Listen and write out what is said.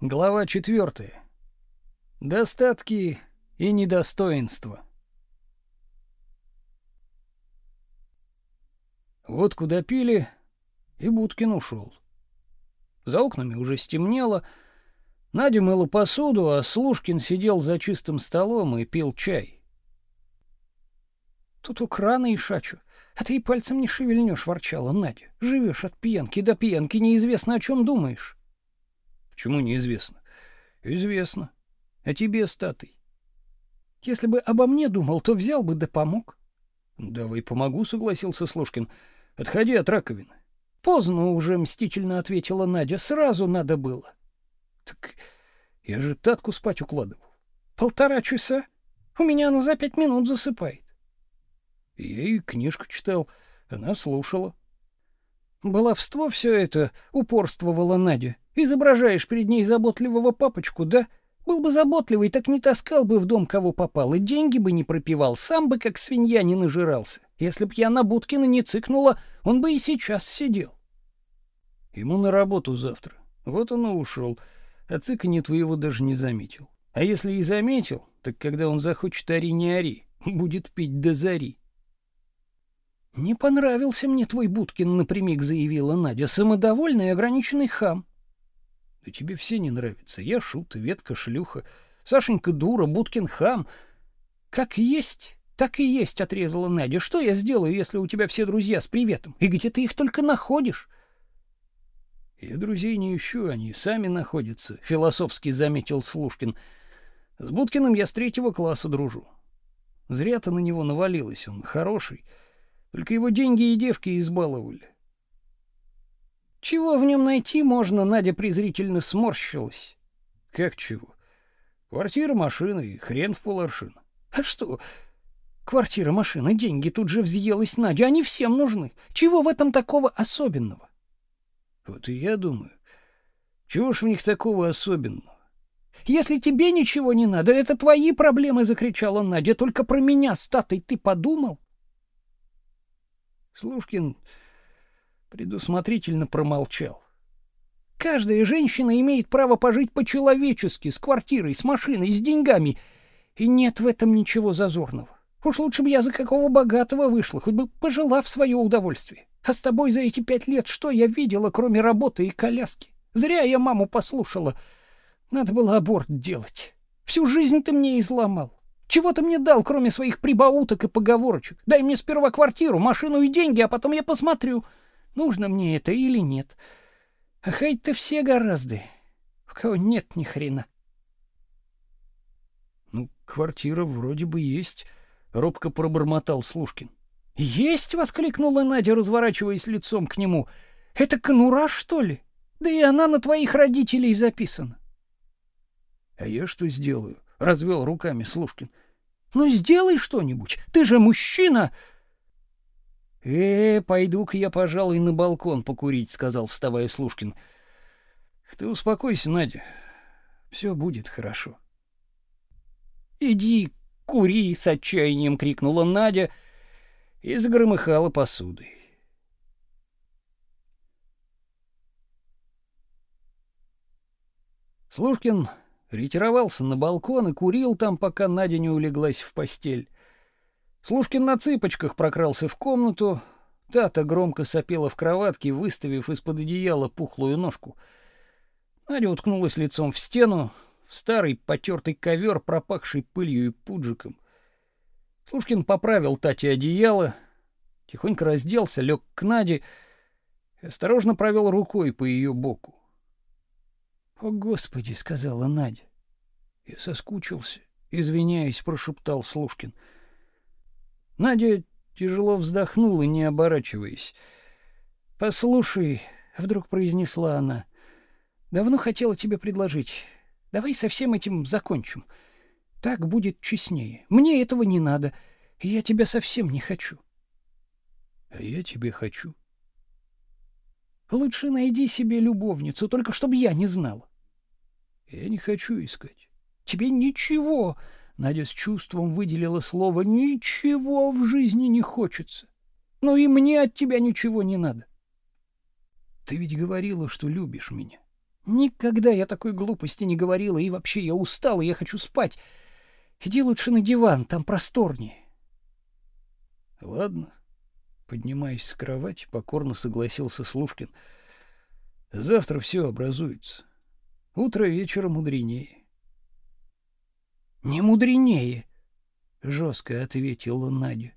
Глава четвертая. Достатки и недостоинства. Вот куда пили, и Будкин ушел. За окнами уже стемнело. Надя мыла посуду, а Слушкин сидел за чистым столом и пил чай. Тут у крана и шачу. А ты и пальцем не шевельнешь, ворчала Надя. Живешь от пьянки до пьянки, неизвестно о чем думаешь. Почему неизвестно? Известно. А тебе, статый? Если бы обо мне думал, то взял бы да помог. Давай помогу, согласился Слушкин. Отходи от раковины. Поздно уже, мстительно ответила Надя. Сразу надо было. Так я же Татку спать укладывал. Полтора часа. У меня она за пять минут засыпает. Я ей книжку читал, она слушала. Баловство все это, упорствовала Надя. Изображаешь перед ней заботливого папочку, да? Был бы заботливый, так не таскал бы в дом кого попал, и деньги бы не пропивал, сам бы как свинья не нажирался. Если б я на Будкина не цыкнула, он бы и сейчас сидел. Ему на работу завтра. Вот он и ушел. А цыканье твоего даже не заметил. А если и заметил, так когда он захочет ори не ори, будет пить до зари. «Не понравился мне твой Будкин», — напрямик заявила Надя, самодовольный и ограниченный хам. Да тебе все не нравятся. Я шут, ветка шлюха, Сашенька дура, Будкин хам. Как есть, так и есть, отрезала Надя. Что я сделаю, если у тебя все друзья с приветом? И где ты их только находишь? Я друзей не ищу, они сами находятся, философски заметил Слушкин. С Будкиным я с третьего класса дружу. Зря ты на него навалилась, он хороший. Только его деньги и девки избаловали. Чего в нем найти можно, Надя презрительно сморщилась. Как чего? Квартира, машина и хрен в поларшин. А что? Квартира, машина, деньги тут же взъелась Надя, они всем нужны. Чего в этом такого особенного? Вот и я думаю. Чего ж в них такого особенного? Если тебе ничего не надо, это твои проблемы, закричала Надя. Только про меня, статой, ты подумал? Слушкин предусмотрительно промолчал. Каждая женщина имеет право пожить по-человечески, с квартирой, с машиной, с деньгами, и нет в этом ничего зазорного. Уж лучше бы я за какого богатого вышла, хоть бы пожила в свое удовольствие. А с тобой за эти пять лет что я видела, кроме работы и коляски? Зря я маму послушала. Надо было аборт делать. Всю жизнь ты мне изломал. Чего ты мне дал, кроме своих прибауток и поговорочек? Дай мне сперва квартиру, машину и деньги, а потом я посмотрю, нужно мне это или нет. А хоть-то все гораздо, у кого нет ни хрена. Ну, квартира вроде бы есть, робко пробормотал Слушкин. Есть, воскликнула Надя, разворачиваясь лицом к нему. Это конура, что ли? Да и она на твоих родителей записана. А я что сделаю? развел руками Слушкин. Ну сделай что-нибудь. Ты же мужчина. Э, пойду-ка я, пожалуй, на балкон покурить, сказал, вставая Слушкин. Ты успокойся, Надя. Все будет хорошо. Иди, кури, с отчаянием крикнула Надя и загромыхала посудой. Слушкин ретировался на балкон и курил там, пока Надя не улеглась в постель. Слушкин на цыпочках прокрался в комнату. Тата громко сопела в кроватке, выставив из-под одеяла пухлую ножку. Надя уткнулась лицом в стену, старый потертый ковер, пропахший пылью и пуджиком. Слушкин поправил Тате одеяло, тихонько разделся, лег к Наде и осторожно провел рукой по ее боку. «О, Господи!» — сказала Надя. Я соскучился, извиняясь, прошептал Слушкин. Надя тяжело вздохнула, не оборачиваясь. «Послушай», — вдруг произнесла она, — «давно хотела тебе предложить. Давай со всем этим закончим. Так будет честнее. Мне этого не надо, и я тебя совсем не хочу». «А я тебе хочу». «Лучше найди себе любовницу, только чтобы я не знала. Я не хочу искать. Тебе ничего, Надя с чувством выделила слово ничего в жизни не хочется. Но и мне от тебя ничего не надо. Ты ведь говорила, что любишь меня. Никогда я такой глупости не говорила, и вообще я устала, я хочу спать. Иди лучше на диван, там просторнее. Ладно. Поднимаясь с кровати, покорно согласился Слушкин. Завтра все образуется. Утро вечера мудренее. Не мудренее, жестко ответила Надя.